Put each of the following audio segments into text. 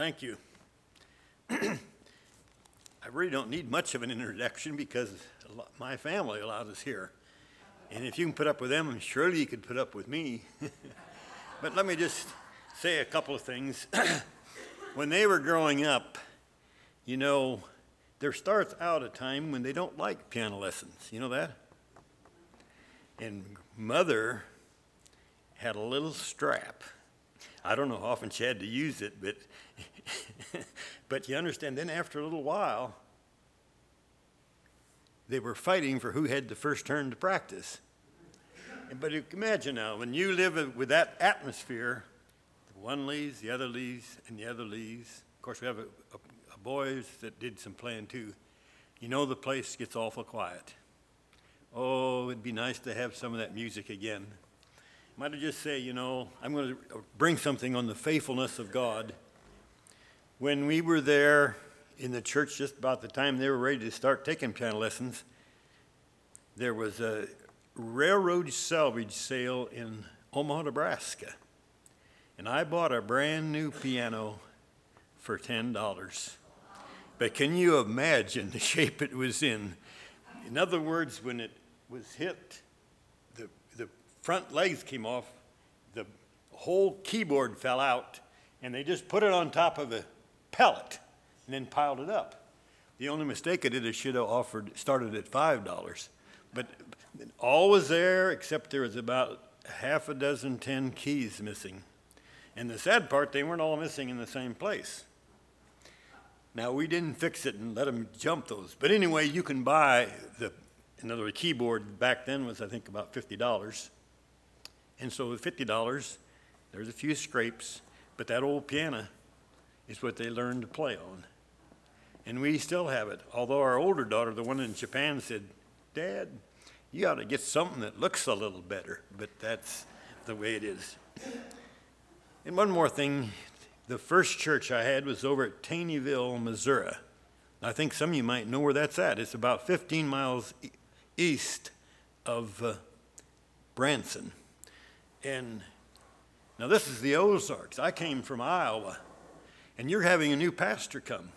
Thank you. I really don't need much of an introduction because lot- my family allowed us here. And if you can put up with them, surely you could put up with me. But let me just say a couple of things. When they were growing up, you know, there starts out a time when they don't like piano lessons. You know that? And mother had a little strap. I don't know how often she had to use it, but but you understand. Then after a little while, they were fighting for who had the first turn to practice. But imagine now, when you live with that atmosphere, one leaves, the other leaves, and the other leaves. Of course, we have a, a, a boys that did some playing too. You know, the place gets awful quiet. Oh, it'd be nice to have some of that music again. Might I just say, you know, I'm going to bring something on the faithfulness of God. When we were there in the church just about the time they were ready to start taking piano lessons, there was a railroad salvage sale in Omaha, Nebraska. And I bought a brand new piano for $10. But can you imagine the shape it was in? In other words, when it was hit, front legs came off, the whole keyboard fell out, and they just put it on top of a pallet and then piled it up. The only mistake I did is should have offered started at five dollars, but all was there except there was about half a dozen ten keys missing. And the sad part, they weren't all missing in the same place. Now, we didn't fix it and let them jump those. But anyway, you can buy the, another keyboard back then was, I think, about $50. And so with $50, there's a few scrapes, but that old piano is what they learned to play on. And we still have it. Although our older daughter, the one in Japan, said, Dad, you ought to get something that looks a little better. But that's the way it is. And one more thing the first church I had was over at Taneyville, Missouri. I think some of you might know where that's at. It's about 15 miles east of uh, Branson. And now this is the Ozarks. I came from Iowa, and you're having a new pastor come.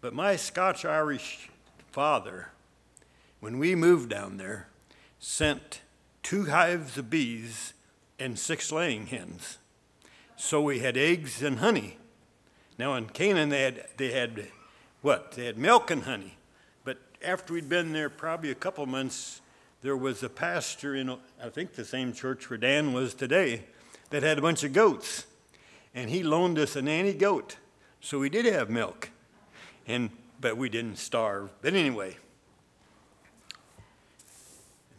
But my Scotch Irish father, when we moved down there, sent two hives of bees and six laying hens. So we had eggs and honey. Now in Canaan they had they had what? They had milk and honey. But after we'd been there probably a couple months, there was a pastor in I think the same church where Dan was today that had a bunch of goats. And he loaned us a nanny goat. So we did have milk. And but we didn't starve. But anyway.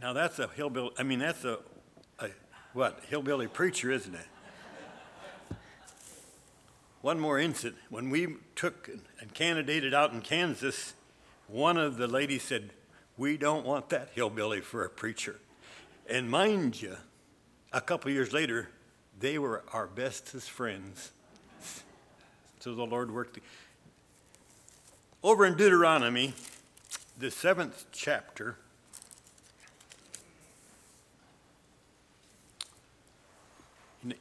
Now that's a hillbilly I mean that's a, a what, hillbilly preacher, isn't it? One more incident. When we took and candidated out in Kansas, one of the ladies said, We don't want that hillbilly for a preacher. And mind you, a couple years later, they were our bestest friends. So the Lord worked. Over in Deuteronomy, the seventh chapter,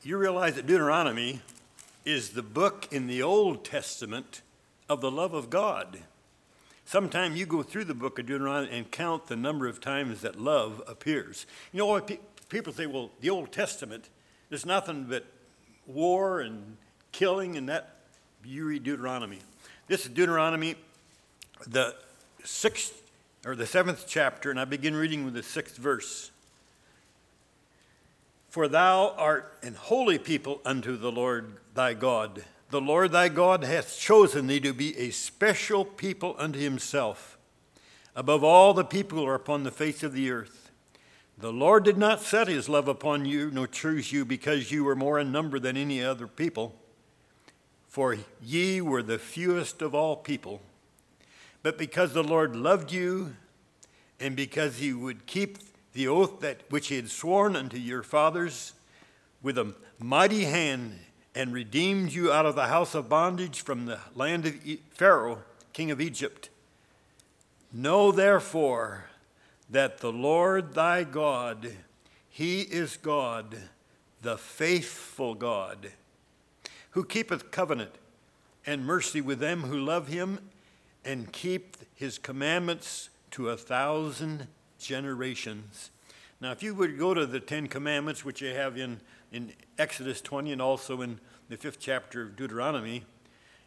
you realize that Deuteronomy is the book in the Old Testament of the love of God. Sometime you go through the book of Deuteronomy and count the number of times that love appears. You know? People say, well, the Old Testament, there's nothing but war and killing and that. You read Deuteronomy. This is Deuteronomy, the sixth or the seventh chapter, and I begin reading with the sixth verse. For thou art an holy people unto the Lord thy God. The Lord thy God hath chosen thee to be a special people unto himself, above all the people who are upon the face of the earth. The Lord did not set his love upon you, nor choose you, because you were more in number than any other people, for ye were the fewest of all people. But because the Lord loved you, and because he would keep the oath that which he had sworn unto your fathers with a mighty hand and redeemed you out of the house of bondage from the land of Pharaoh, king of Egypt. Know therefore that the Lord thy God, he is God, the faithful God, who keepeth covenant and mercy with them who love him and keep his commandments to a thousand generations. Now, if you would go to the Ten Commandments, which you have in, in Exodus 20 and also in the fifth chapter of Deuteronomy,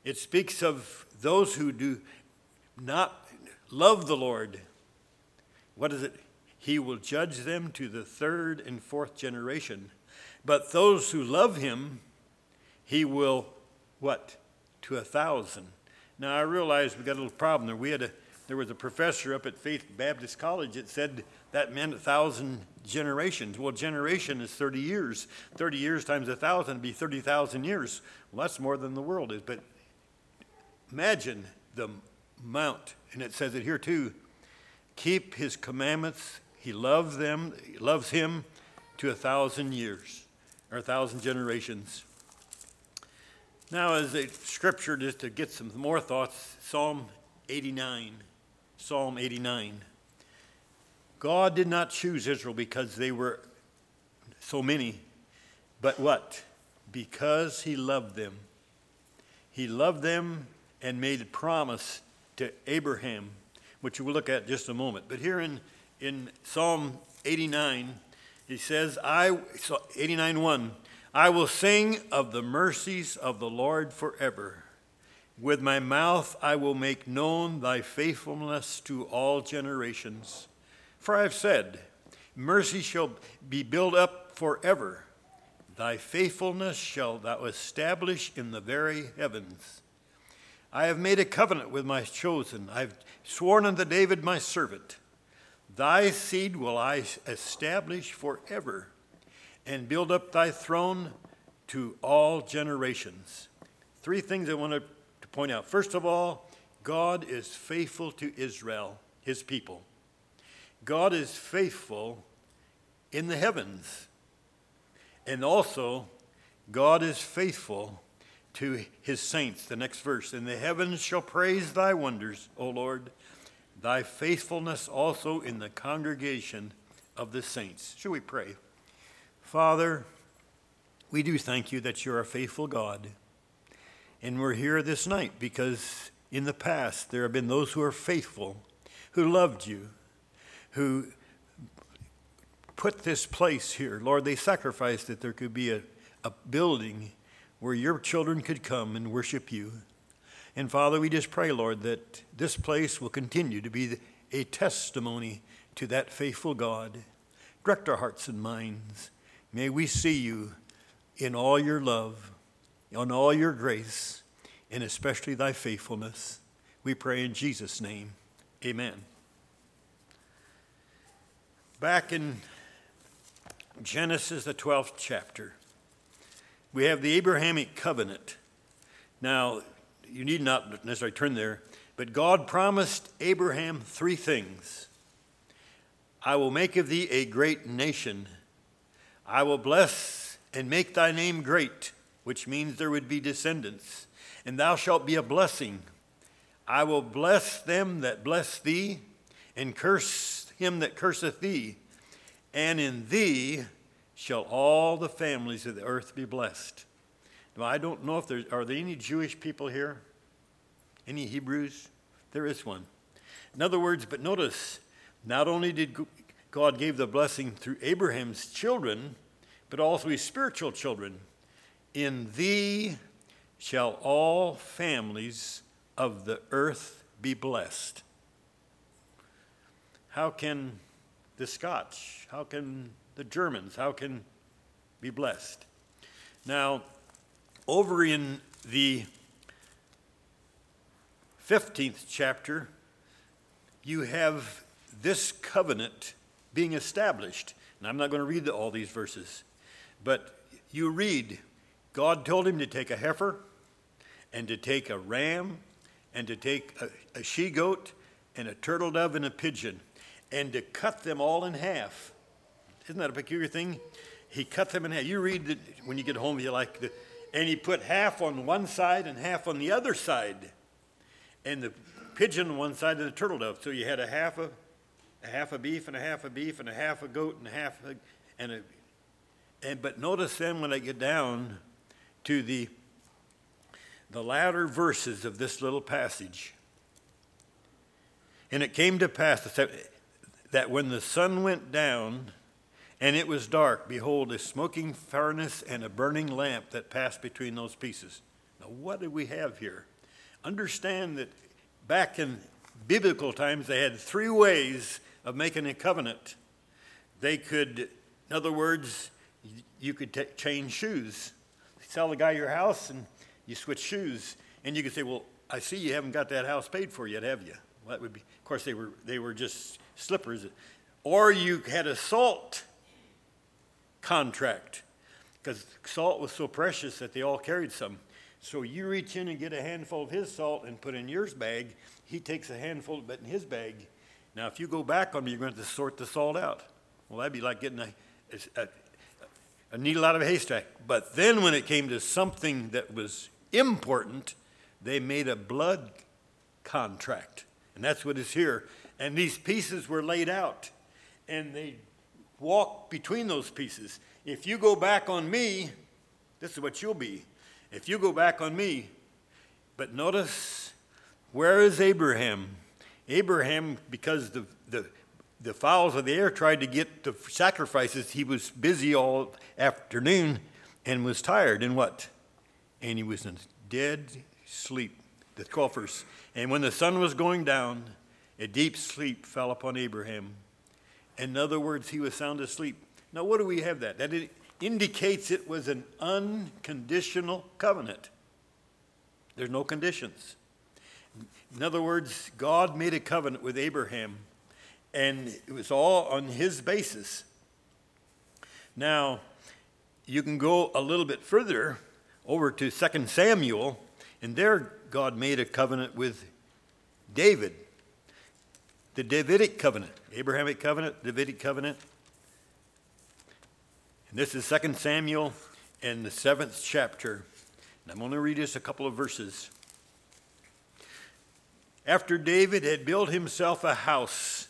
it speaks of those who do not love the Lord. What is it? He will judge them to the third and fourth generation. But those who love him, he will what? To a thousand. Now I realize we got a little problem there. We had a there was a professor up at Faith Baptist College that said that meant a thousand generations. Well, generation is 30 years. 30 years times a thousand would be 30,000 years. Well, that's more than the world is. But imagine the mount, and it says it here too keep his commandments. He loves them, he loves him to a thousand years or a thousand generations. Now, as a scripture, just to get some more thoughts, Psalm 89. Psalm 89. God did not choose Israel because they were so many, but what? Because he loved them. He loved them and made a promise to Abraham, which we'll look at just a moment. But here in, in Psalm 89, he says, I, 89 1, I will sing of the mercies of the Lord forever. With my mouth I will make known thy faithfulness to all generations. For I have said, Mercy shall be built up forever. Thy faithfulness shall thou establish in the very heavens. I have made a covenant with my chosen. I have sworn unto David my servant. Thy seed will I establish forever, and build up thy throne to all generations. Three things I want to point out. First of all, God is faithful to Israel, his people. God is faithful in the heavens. And also, God is faithful to his saints. The next verse In the heavens shall praise thy wonders, O Lord, thy faithfulness also in the congregation of the saints. Should we pray? Father, we do thank you that you're a faithful God. And we're here this night because in the past there have been those who are faithful, who loved you, who put this place here. Lord, they sacrificed that there could be a, a building where your children could come and worship you. And Father, we just pray, Lord, that this place will continue to be a testimony to that faithful God. Direct our hearts and minds. May we see you in all your love on all your grace, and especially thy faithfulness. We pray in Jesus' name. Amen. Back in Genesis, the 12th chapter, we have the Abrahamic covenant. Now, you need not necessarily turn there, but God promised Abraham three things I will make of thee a great nation, I will bless and make thy name great which means there would be descendants. And thou shalt be a blessing. I will bless them that bless thee, and curse him that curseth thee. And in thee shall all the families of the earth be blessed. Now, I don't know if there are there any Jewish people here? Any Hebrews? There is one. In other words, but notice, not only did God give the blessing through Abraham's children, but also his spiritual children. In thee shall all families of the earth be blessed. How can the Scotch, how can the Germans, how can be blessed? Now, over in the 15th chapter, you have this covenant being established. And I'm not going to read all these verses, but you read God told him to take a heifer and to take a ram and to take a, a she goat and a turtle dove and a pigeon and to cut them all in half. Isn't that a peculiar thing? He cut them in half. You read it when you get home, you like the, and he put half on one side and half on the other side. And the pigeon on one side and the turtle dove. So you had a half of a half a beef and a half a beef and a half a goat and a half a, and a and but notice then when I get down to the the latter verses of this little passage. And it came to pass that when the sun went down and it was dark, behold, a smoking furnace and a burning lamp that passed between those pieces. Now, what do we have here? Understand that back in biblical times, they had three ways of making a covenant. They could, in other words, you could t- change shoes. Sell the guy your house and you switch shoes. And you could say, Well, I see you haven't got that house paid for yet, have you? Well, that would be, of course, they were, they were just slippers. Or you had a salt contract because salt was so precious that they all carried some. So you reach in and get a handful of his salt and put in your bag. He takes a handful of it in his bag. Now, if you go back on me, you're going to, to sort the salt out. Well, that'd be like getting a, a, a needle out of a haystack. But then when it came to something that was important, they made a blood contract. And that's what is here. And these pieces were laid out. And they walked between those pieces. If you go back on me, this is what you'll be. If you go back on me, but notice, where is Abraham? Abraham, because the, the, the fowls of the air tried to get the sacrifices, he was busy all afternoon and was tired. And what? And he was in dead sleep, the coffers. And when the sun was going down, a deep sleep fell upon Abraham. In other words, he was sound asleep. Now, what do we have that? That indicates it was an unconditional covenant. There's no conditions. In other words, God made a covenant with Abraham, and it was all on his basis. Now, you can go a little bit further over to 2 Samuel, and there God made a covenant with David. The Davidic covenant, Abrahamic covenant, Davidic covenant. And this is 2 Samuel in the seventh chapter. And I'm going to read just a couple of verses. After David had built himself a house,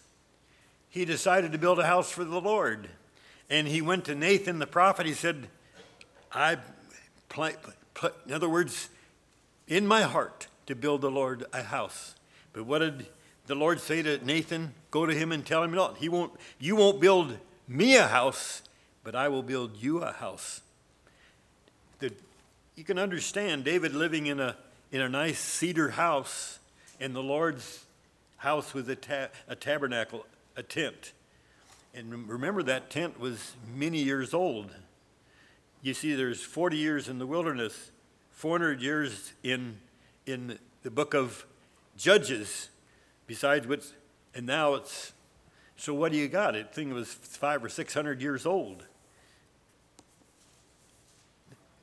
he decided to build a house for the Lord. And he went to Nathan the prophet. He said, I, in other words, in my heart to build the Lord a house. But what did the Lord say to Nathan? Go to him and tell him, no, he won't, you won't build me a house but I will build you a house. The, you can understand David living in a, in a nice cedar house, and the Lord's house was a, ta- a tabernacle, a tent. And remember, that tent was many years old. You see, there's 40 years in the wilderness, 400 years in, in the book of Judges, besides which, and now it's, so what do you got? It was five or 600 years old.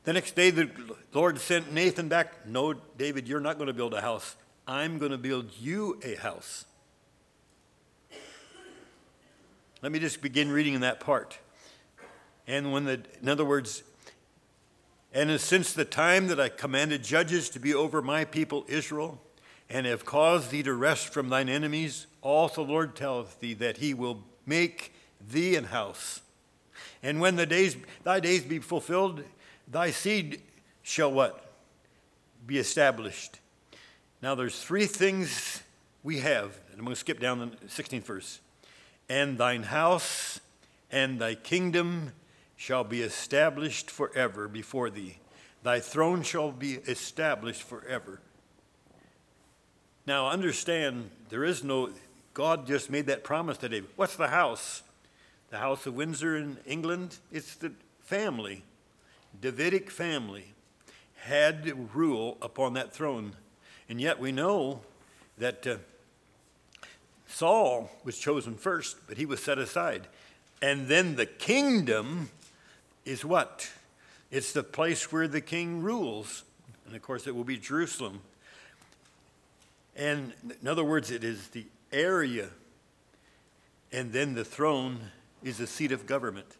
The next day, the Lord sent Nathan back. No, David, you're not going to build a house. I'm going to build you a house. Let me just begin reading in that part. And when the, in other words, and since the time that I commanded judges to be over my people Israel, and have caused thee to rest from thine enemies, also the Lord telleth thee that he will make thee an house. And when the days, thy days be fulfilled, Thy seed shall what? Be established. Now there's three things we have, and I'm going to skip down the 16th verse. And thine house and thy kingdom shall be established forever before thee. Thy throne shall be established forever. Now understand, there is no, God just made that promise to David. What's the house? The house of Windsor in England? It's the family. Davidic family had rule upon that throne. And yet we know that uh, Saul was chosen first, but he was set aside. And then the kingdom is what? It's the place where the king rules. And of course, it will be Jerusalem. And in other words, it is the area. And then the throne is the seat of government.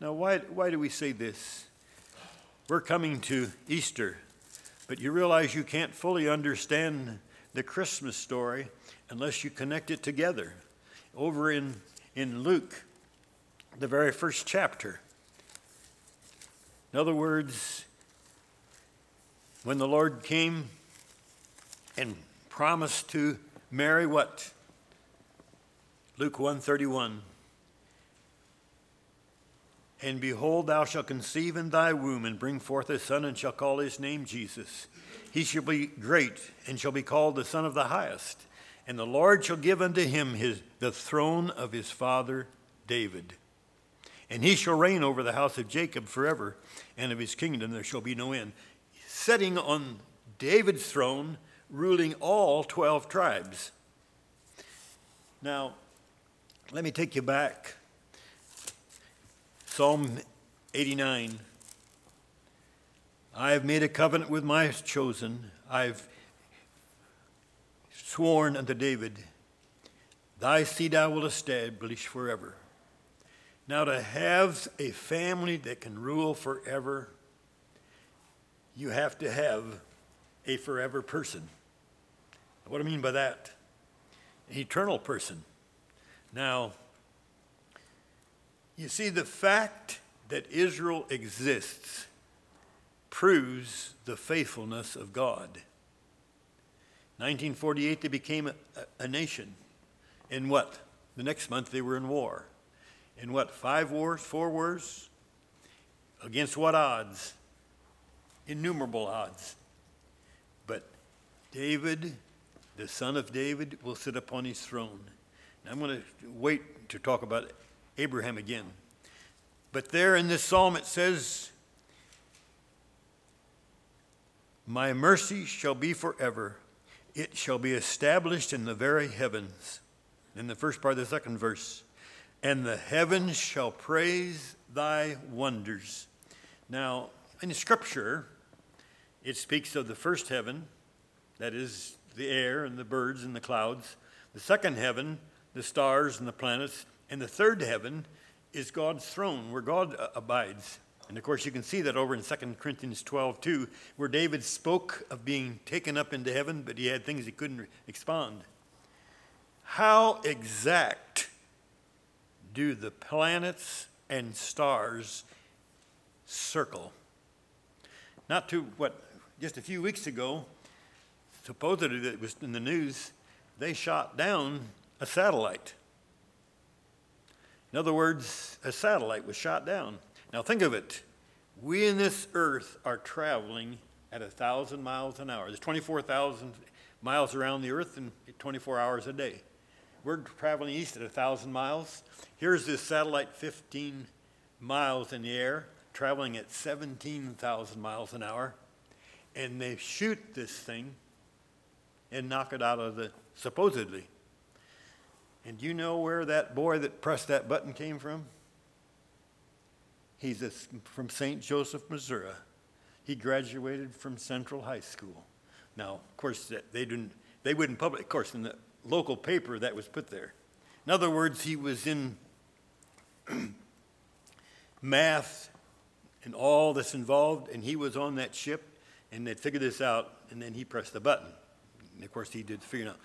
Now, why, why do we say this? We're coming to Easter, but you realize you can't fully understand the Christmas story unless you connect it together. Over in, in Luke, the very first chapter. In other words, when the Lord came and promised to marry what? Luke 131. And behold, thou shalt conceive in thy womb and bring forth a son, and shall call his name Jesus. He shall be great, and shall be called the Son of the Highest. And the Lord shall give unto him his, the throne of his father David. And he shall reign over the house of Jacob forever, and of his kingdom there shall be no end. Setting on David's throne, ruling all 12 tribes. Now, let me take you back Psalm 89. I have made a covenant with my chosen. I've sworn unto David, Thy seed I will establish forever. Now, to have a family that can rule forever, you have to have a forever person. What do I mean by that? Eternal person. Now, you see, the fact that Israel exists proves the faithfulness of God. 1948, they became a, a, nation. In what? The next month, they were in war. In what? Five wars? Four wars? Against what odds? Innumerable odds. But David, the son of David, will sit upon his throne. Now, I'm going to wait to talk about Abraham again. But there in this psalm it says, My mercy shall be forever, it shall be established in the very heavens. In the first part of the second verse, and the heavens shall praise thy wonders. Now, in Scripture, it speaks of the first heaven, that is the air and the birds and the clouds, the second heaven, the stars and the planets, and the third heaven is God's throne where God uh, abides. And of course, you can see that over in 2 Corinthians 12, too, where David spoke of being taken up into heaven, but he had things he couldn't expound. How exact do the planets and stars circle? Not to what, just a few weeks ago, supposedly it was in the news, they shot down a satellite in other words, a satellite was shot down. Now think of it. We in this earth are traveling at a thousand miles an hour. There's 24,000 miles around the earth in 24 hours a day. We're traveling east at a thousand miles. Here's this satellite 15 miles in the air, traveling at 17,000 miles an hour. And they shoot this thing and knock it out of the, supposedly, and do you know where that boy that pressed that button came from? He's a, from St. Joseph, Missouri. He graduated from Central High School. Now, of course, they didn't. They wouldn't publish. Of course, in the local paper that was put there. In other words, he was in math and all that's involved, and he was on that ship, and they figured this out, and then he pressed the button. And of course, he did figure it out.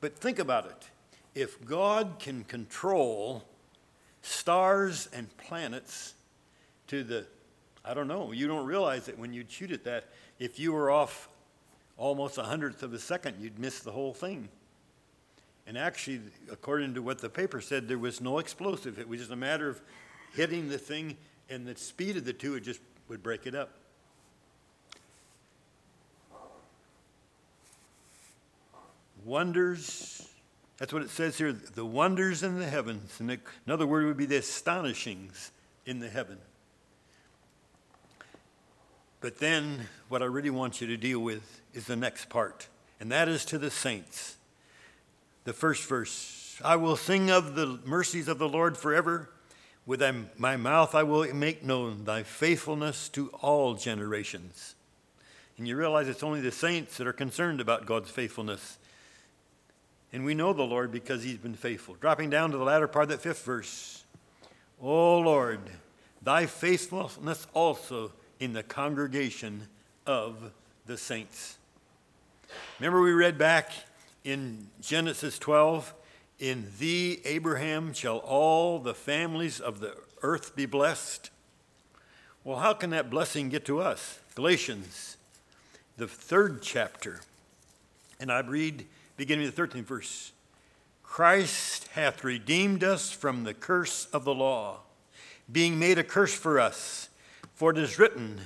But think about it if God can control stars and planets to the, I don't know, you don't realize that when you shoot at that, if you were off almost a hundredth of a second, you'd miss the whole thing. And actually, according to what the paper said, there was no explosive. It was just a matter of hitting the thing, and the speed of the two, it just would break it up. Wonders that's what it says here the wonders in the heavens. And another word would be the astonishings in the heaven. But then, what I really want you to deal with is the next part, and that is to the saints. The first verse I will sing of the mercies of the Lord forever. With my mouth I will make known thy faithfulness to all generations. And you realize it's only the saints that are concerned about God's faithfulness. And we know the Lord because he's been faithful. Dropping down to the latter part of that fifth verse. O Lord, thy faithfulness also in the congregation of the saints. Remember, we read back in Genesis 12 In thee, Abraham, shall all the families of the earth be blessed. Well, how can that blessing get to us? Galatians the third chapter. And I read, beginning with the 13th verse Christ hath redeemed us from the curse of the law, being made a curse for us. For it is written,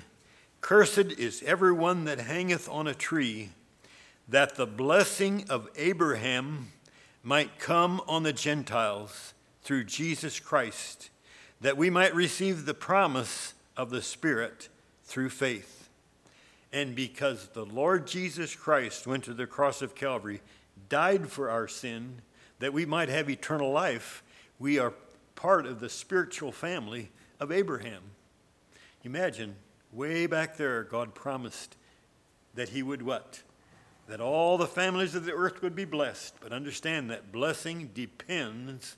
Cursed is every one that hangeth on a tree, that the blessing of Abraham might come on the Gentiles through Jesus Christ, that we might receive the promise of the Spirit through faith. And because the Lord Jesus Christ went to the cross of Calvary, died for our sin, that we might have eternal life, we are part of the spiritual family of Abraham. Imagine Way back there, God promised that He would what? That all the families of the earth would be blessed. But understand that blessing depends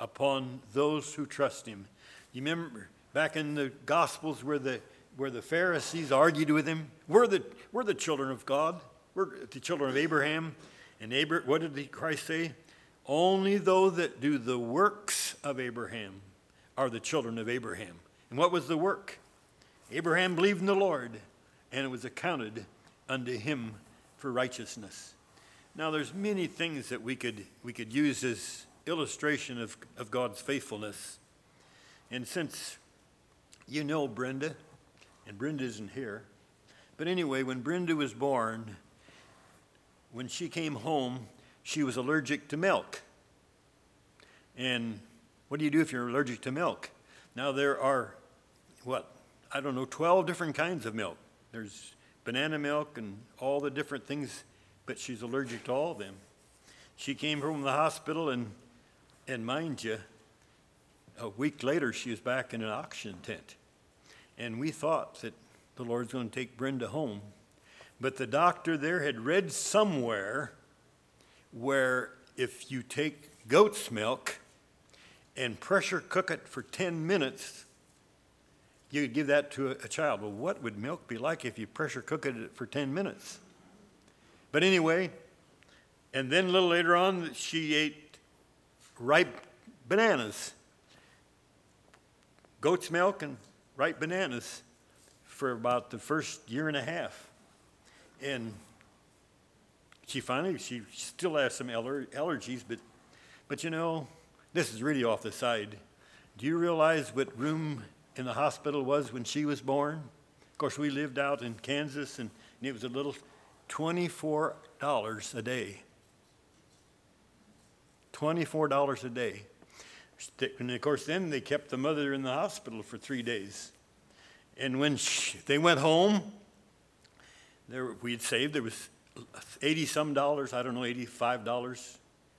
upon those who trust Him. You remember back in the Gospels where the, where the Pharisees argued with Him? We're the, we're the children of God, we're the children of Abraham. And Abraham, what did Christ say? Only those that do the works of Abraham are the children of Abraham. And what was the work? Abraham believed in the Lord, and it was accounted unto him for righteousness. Now, there's many things that we could, we could use as illustration of, of God's faithfulness. And since you know Brenda, and Brenda isn't here, but anyway, when Brenda was born, when she came home, she was allergic to milk. And what do you do if you're allergic to milk? Now, there are, what, I don't know, 12 different kinds of milk. There's banana milk and all the different things, but she's allergic to all of them. She came from the hospital, and, and mind you, a week later, she was back in an oxygen tent. And we thought that the Lord's going to take Brenda home. But the doctor there had read somewhere where if you take goat's milk and pressure cook it for 10 minutes, you could give that to a, child. Well, what would milk be like if you pressure cook it for 10 minutes? But anyway, and then a little later on, she ate ripe bananas, goat's milk and ripe bananas for about the first year and a half. And she finally, she still has some aller- allergies, but, but you know, this is really off the side. Do you realize what room in the hospital was when she was born. Of course, we lived out in Kansas, and, and it was a little $24 a day. $24 a day. And of course, then they kept the mother in the hospital for three days. And when she, they went home, there, we'd saved, there was 80 some dollars, I don't know, $85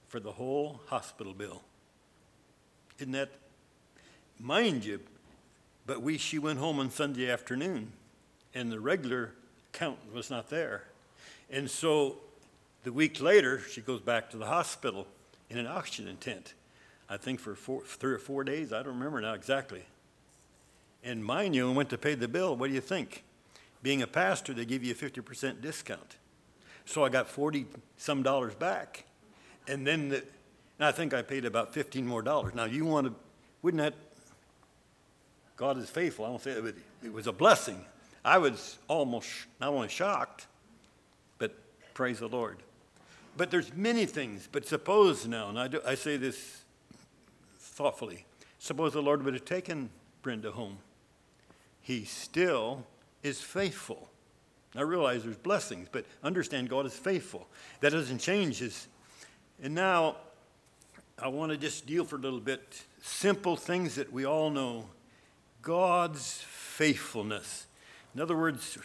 for the whole hospital bill. Isn't that, mind you, but we, she went home on Sunday afternoon, and the regular count was not there. And so the week later, she goes back to the hospital in an oxygen tent. I think for four, three or four days. I don't remember now exactly. And mind you, went to pay the bill. What do you think? Being a pastor, they give you a 50% discount. So I got 40 some dollars back. And then the, and I think I paid about 15 more dollars. Now, you want to, wouldn't that God is faithful. I don't say it, it was a blessing. I was almost not only shocked, but praise the Lord. But there's many things. But suppose now, and I, do, I say this thoughtfully, suppose the Lord would have taken Brenda home. He still is faithful. I realize there's blessings, but understand God is faithful. That doesn't change his. And now I want to just deal for a little bit simple things that we all know God's faithfulness. In other words,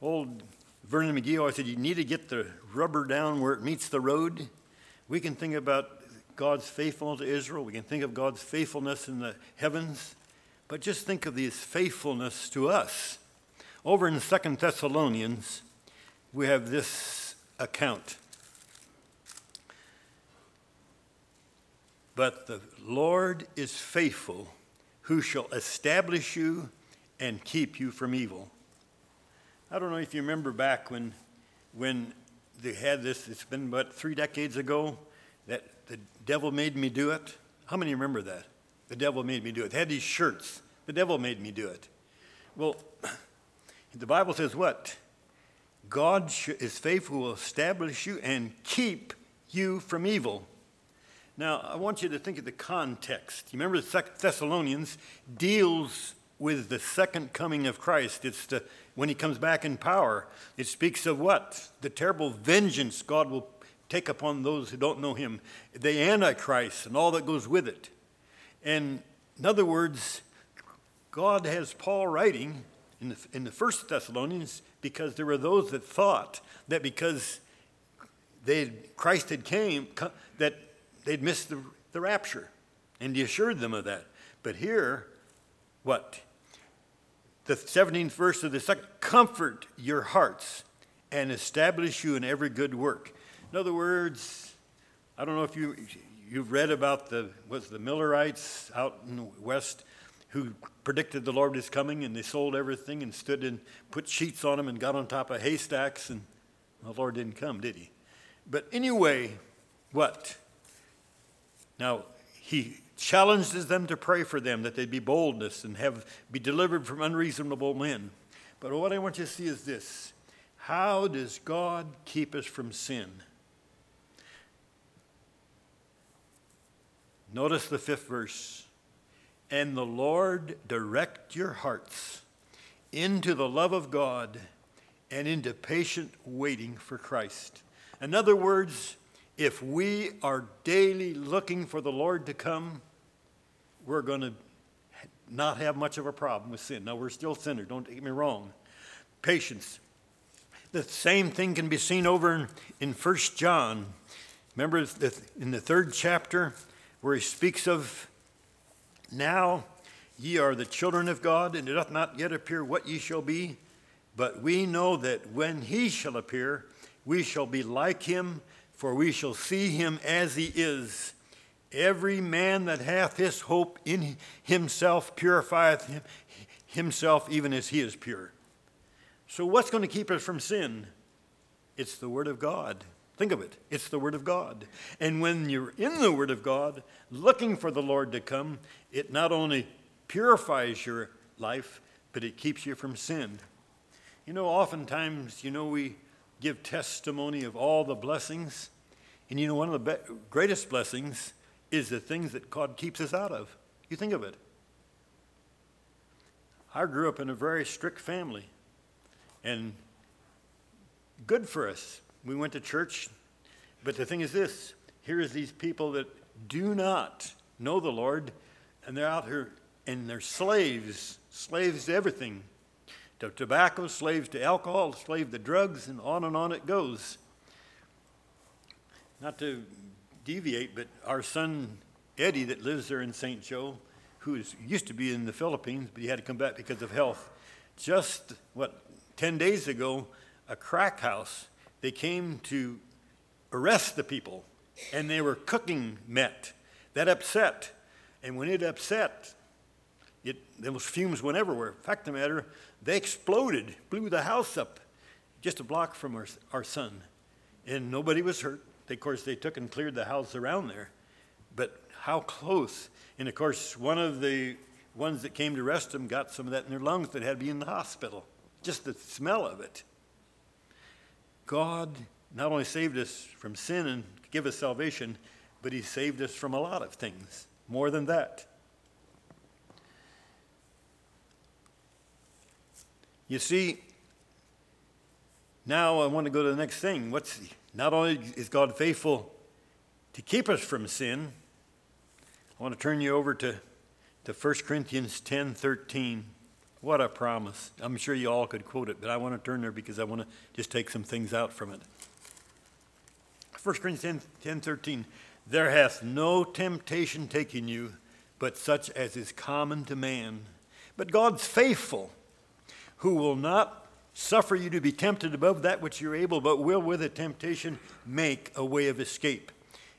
old Vernon McGee always said you need to get the rubber down where it meets the road. We can think about God's faithfulness to Israel. We can think of God's faithfulness in the heavens. But just think of his faithfulness to us. Over in Second Thessalonians, we have this account. But the Lord is faithful who shall establish you and keep you from evil. I don't know if you remember back when, when they had this, it's been about three decades ago, that the devil made me do it. How many remember that? The devil made me do it. They had these shirts. The devil made me do it. Well, the Bible says what? God is faithful, will establish you and keep you from evil. Now, I want you to think of the context. You remember the Thessalonians deals with the second coming of Christ. It's the, when he comes back in power. It speaks of what? The terrible vengeance God will take upon those who don't know him, the Antichrist and all that goes with it. And in other words, God has Paul writing in the, in the first Thessalonians because there were those that thought that because they Christ had came that they'd missed the, the rapture, and he assured them of that. But here, what? The 17th verse of the second, comfort your hearts and establish you in every good work. In other words, I don't know if you you've read about the was the Millerites out in the west who predicted the Lord is coming and they sold everything and stood and put sheets on them and got on top of haystacks and the Lord didn't come, did he? But anyway, what? Now, he challenges them to pray for them that they be boldness and have be delivered from unreasonable men. But what I want you to see is this. How does God keep us from sin? Notice the fifth verse. And the Lord direct your hearts into the love of God and into patient waiting for Christ. In other words, if we are daily looking for the Lord to come, we're going to not have much of a problem with sin. Now, we're still sinners, don't get me wrong. Patience. The same thing can be seen over in, in 1 John. Remember in the third chapter where he speaks of now ye are the children of God, and it doth not yet appear what ye shall be, but we know that when he shall appear, we shall be like him for we shall see him as he is. Every man that hath his hope in himself purifieth him, himself even as he is pure. So, what's going to keep us from sin? It's the Word of God. Think of it. It's the Word of God. And when you're in the Word of God, looking for the Lord to come, it not only purifies your life, but it keeps you from sin. You know, oftentimes, you know, we give testimony of all the blessings. And you know, one of the be- greatest blessings is the things that God keeps us out of. You think of it. I grew up in a very strict family, and good for us. We went to church, but the thing is this here is these people that do not know the Lord, and they're out here and they're slaves, slaves to everything to tobacco, slaves to alcohol, slaves to drugs, and on and on it goes. Not to deviate, but our son Eddie, that lives there in St. Joe, who is, used to be in the Philippines, but he had to come back because of health. Just, what, 10 days ago, a crack house, they came to arrest the people, and they were cooking met. That upset. And when it upset, it, those fumes went everywhere. Fact of the matter, they exploded, blew the house up just a block from our, our son. And nobody was hurt. Of course, they took and cleared the house around there. But how close? And of course, one of the ones that came to arrest him got some of that in their lungs that had to be in the hospital. Just the smell of it. God not only saved us from sin and give us salvation, but He saved us from a lot of things. More than that. You see, now I want to go to the next thing. What's not only is God faithful to keep us from sin, I want to turn you over to, to 1 Corinthians 10 13. What a promise. I'm sure you all could quote it, but I want to turn there because I want to just take some things out from it. 1 Corinthians 10, 10 13. There hath no temptation taken you, but such as is common to man. But God's faithful who will not suffer you to be tempted above that which you're able, but will with a temptation make a way of escape.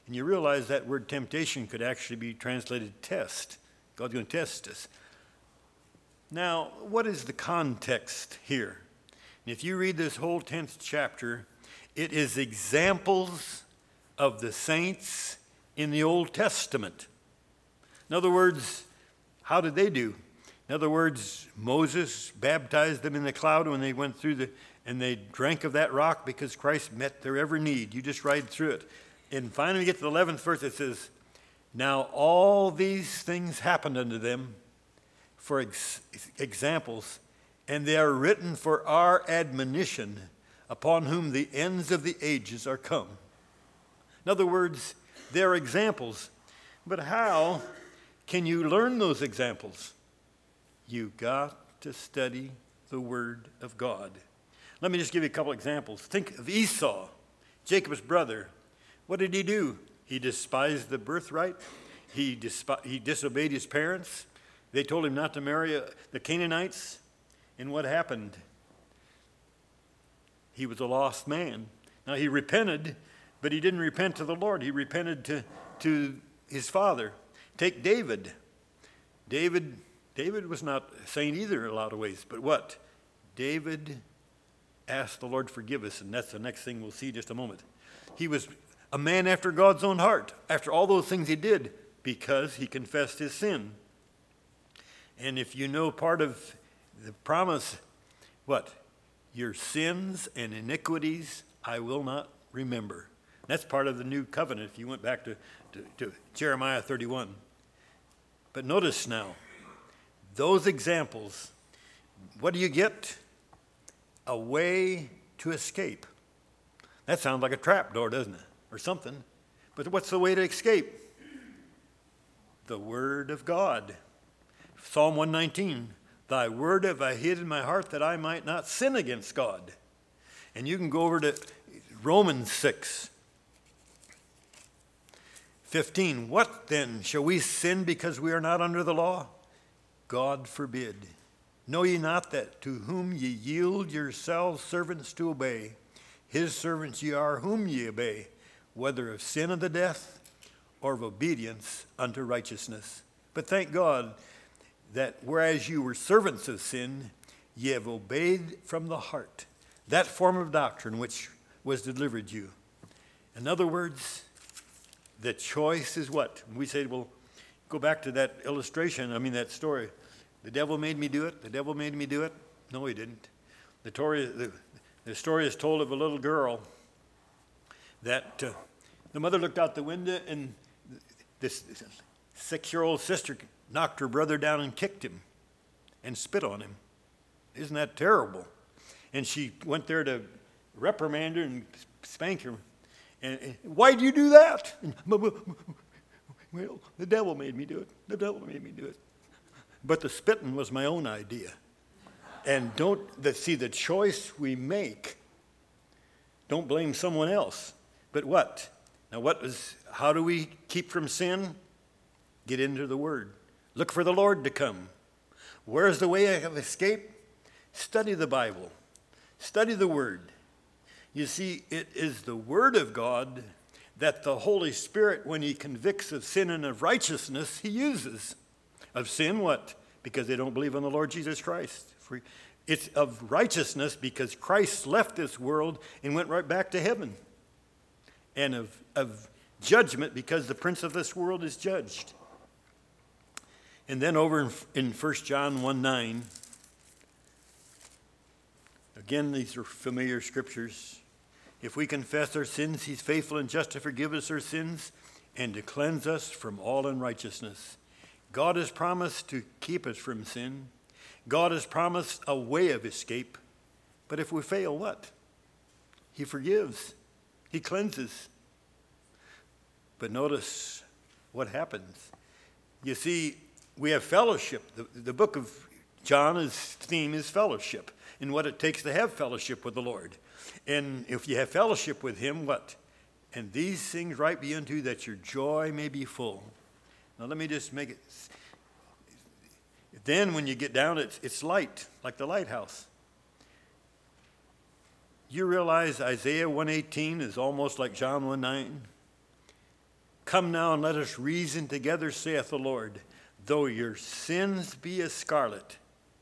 And you realize that word temptation could actually be translated test. God's going to test us. Now, what is the context here? If you read this whole 10th chapter, it is examples of the saints in the Old Testament. In other words, how did they do? In other words, Moses baptized them in the cloud when they went through the, and they drank of that rock because Christ met their every need. You just ride through it. And finally, we get to the 11th verse. It says, Now all these things happened unto them for ex- examples, and they are written for our admonition, upon whom the ends of the ages are come. In other words, they're examples. But how can you learn those examples? You got to study the Word of God. Let me just give you a couple examples. Think of Esau, Jacob's brother. What did he do? He despised the birthright. He, despi- he disobeyed his parents. They told him not to marry uh, the Canaanites. And what happened? He was a lost man. Now, he repented, but he didn't repent to the Lord. He repented to, to his father. Take David. David, David was not a saint either in a lot of ways, but what? David asked the Lord forgive us, and that's the next thing we'll see just a moment. He was a man after God's own heart, after all those things he did, because he confessed his sin. And if you know part of the promise, what? Your sins and iniquities I will not remember. That's part of the new covenant if you went back to, to, to Jeremiah 31. But notice now, those examples, what do you get? A way to escape. That sounds like a trap door, doesn't it? Or something. But what's the way to escape? The Word of God. Psalm 119 Thy word have I hid in my heart that I might not sin against God. And you can go over to Romans 6 15. What then? Shall we sin because we are not under the law? God forbid. Know ye not that to whom ye yield yourselves servants to obey, his servants ye are whom ye obey, whether of sin unto death or of obedience unto righteousness? But thank God that whereas you were servants of sin, ye have obeyed from the heart that form of doctrine which was delivered you. In other words, the choice is what? We say, well, go back to that illustration, I mean, that story. The devil made me do it. The devil made me do it. No, he didn't. The story, the, the story is told of a little girl that uh, the mother looked out the window and this six year old sister knocked her brother down and kicked him and spit on him. Isn't that terrible? And she went there to reprimand her and spank her. And, and why do you do that? Well, the devil made me do it. The devil made me do it. But the spitting was my own idea. And don't the, see the choice we make. Don't blame someone else. But what? Now, what was? How do we keep from sin? Get into the Word. Look for the Lord to come. Where's the way of escape? Study the Bible. Study the Word. You see, it is the Word of God that the Holy Spirit, when He convicts of sin and of righteousness, He uses. Of sin, what? Because they don't believe on the Lord Jesus Christ. It's of righteousness because Christ left this world and went right back to heaven. And of, of judgment because the prince of this world is judged. And then over in, in 1 John 1 9, again, these are familiar scriptures. If we confess our sins, he's faithful and just to forgive us our sins and to cleanse us from all unrighteousness. God has promised to keep us from sin. God has promised a way of escape. But if we fail, what? He forgives, He cleanses. But notice what happens. You see, we have fellowship. The, the book of John's theme is fellowship and what it takes to have fellowship with the Lord. And if you have fellowship with Him, what? And these things write be unto you that your joy may be full. Now, let me just make it. Then, when you get down, it's, it's light, like the lighthouse. You realize Isaiah 118 is almost like John 1 9? Come now and let us reason together, saith the Lord. Though your sins be as scarlet,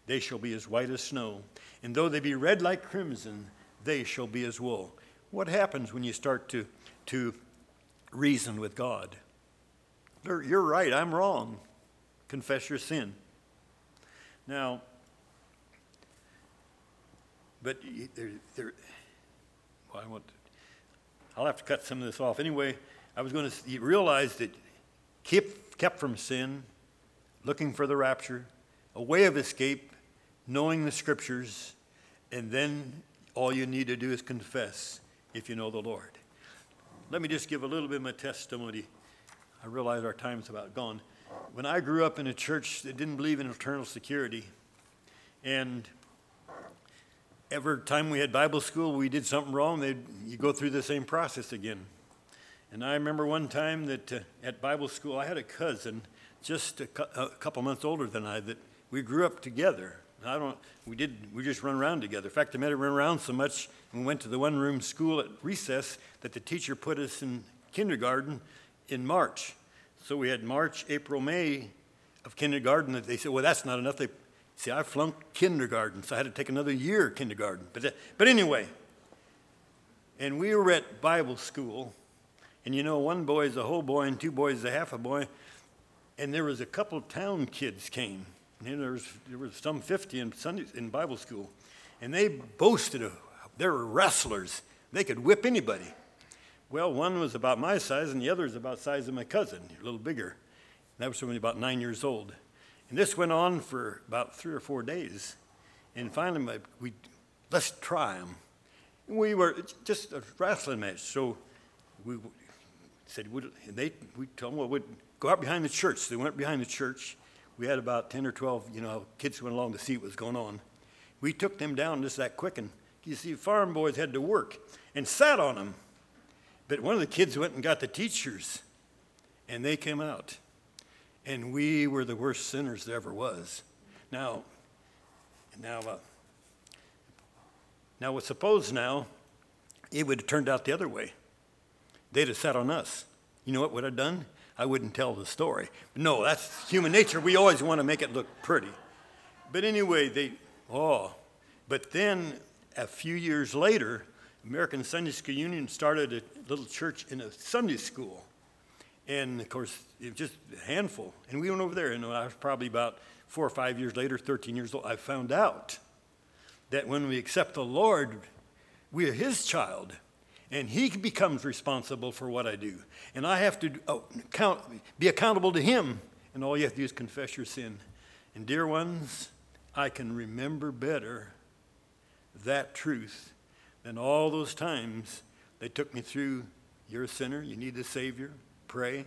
they shall be as white as snow. And though they be red like crimson, they shall be as wool. What happens when you start to, to reason with God? You're right, I'm wrong. Confess your sin. Now, but there, there, well, I want, I'll have to cut some of this off. Anyway, I was going to realize that keep, kept from sin, looking for the rapture, a way of escape, knowing the scriptures, and then all you need to do is confess if you know the Lord. Let me just give a little bit of my testimony. I realize our time's about gone. When I grew up in a church that didn't believe in eternal security, and every time we had Bible school, we did something wrong, they'd, you go through the same process again. And I remember one time that uh, at Bible school, I had a cousin just a, cu- a couple months older than I that we grew up together. I don't, we did, we just run around together. In fact, I met her run around so much, we went to the one room school at recess that the teacher put us in kindergarten in March. So we had March, April, May of kindergarten. That they said, well, that's not enough. They see, I flunked kindergarten, so I had to take another year of kindergarten. But, uh, but anyway, and we were at Bible school, and you know, one boy is a whole boy and two boys is a half a boy. And there was a couple of town kids came and there was, there was some 50 in, Sunday, in Bible school. And they boasted of, they were wrestlers. They could whip anybody. Well, one was about my size, and the other was about the size of my cousin, a little bigger. And That was only about nine years old. And this went on for about three or four days. And finally, my, we, let's try them. We were just a wrestling match. So we said, we, they, we told them, well, go out behind the church. They went behind the church we had about 10 or 12, you know, kids went along to see what was going on. We took them down just that quick, and you see, farm boys had to work and sat on them. But one of the kids went and got the teachers, and they came out. And we were the worst sinners there ever was. Now, now, uh, now, suppose now it would have turned out the other way. They'd have sat on us. You know what would have done? I wouldn't tell the story. No, that's human nature. We always want to make it look pretty. But anyway, they, oh, but then a few years later, American Sunday School Union started a little church in a Sunday school. And of course, it was just a handful. And we went over there, and I was probably about four or five years later, 13 years old, I found out that when we accept the Lord, we are His child and he becomes responsible for what I do. And I have to oh, be accountable to him, and all you have to do is confess your sin. And, dear ones, I can remember better that truth than all those times they took me through. You're a sinner, you need a Savior, pray,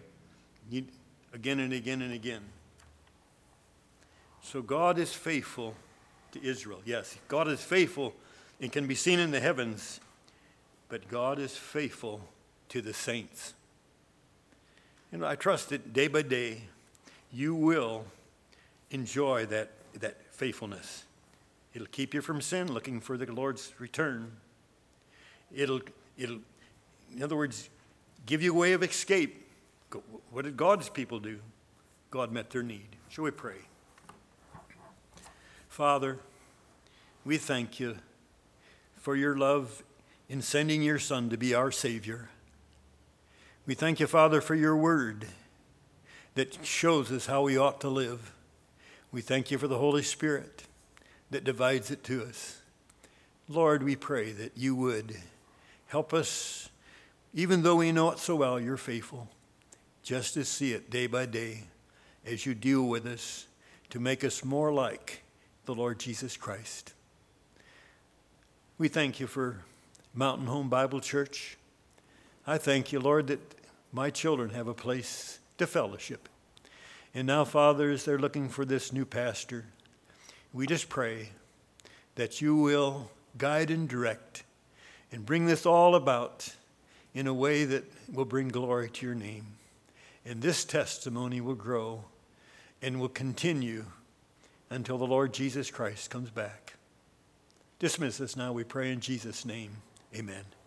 need, again and again and again. So, God is faithful to Israel. Yes, God is faithful and can be seen in the heavens but God is faithful to the saints. And I trust that day by day you will enjoy that, that faithfulness. It'll keep you from sin, looking for the Lord's return. It'll, it'll, in other words, give you a way of escape. What did God's people do? God met their need. Shall we pray? Father, we thank you for your love in sending your Son to be our Savior. We thank you, Father, for your word that shows us how we ought to live. We thank you for the Holy Spirit that divides it to us. Lord, we pray that you would help us, even though we know it so well, you're faithful, just to see it day by day as you deal with us to make us more like the Lord Jesus Christ. We thank you for Mountain Home Bible Church. I thank you, Lord, that my children have a place to fellowship. And now, fathers, they're looking for this new pastor. We just pray that you will guide and direct and bring this all about in a way that will bring glory to your name. And this testimony will grow and will continue until the Lord Jesus Christ comes back. Dismiss us now, we pray in Jesus' name. Amen.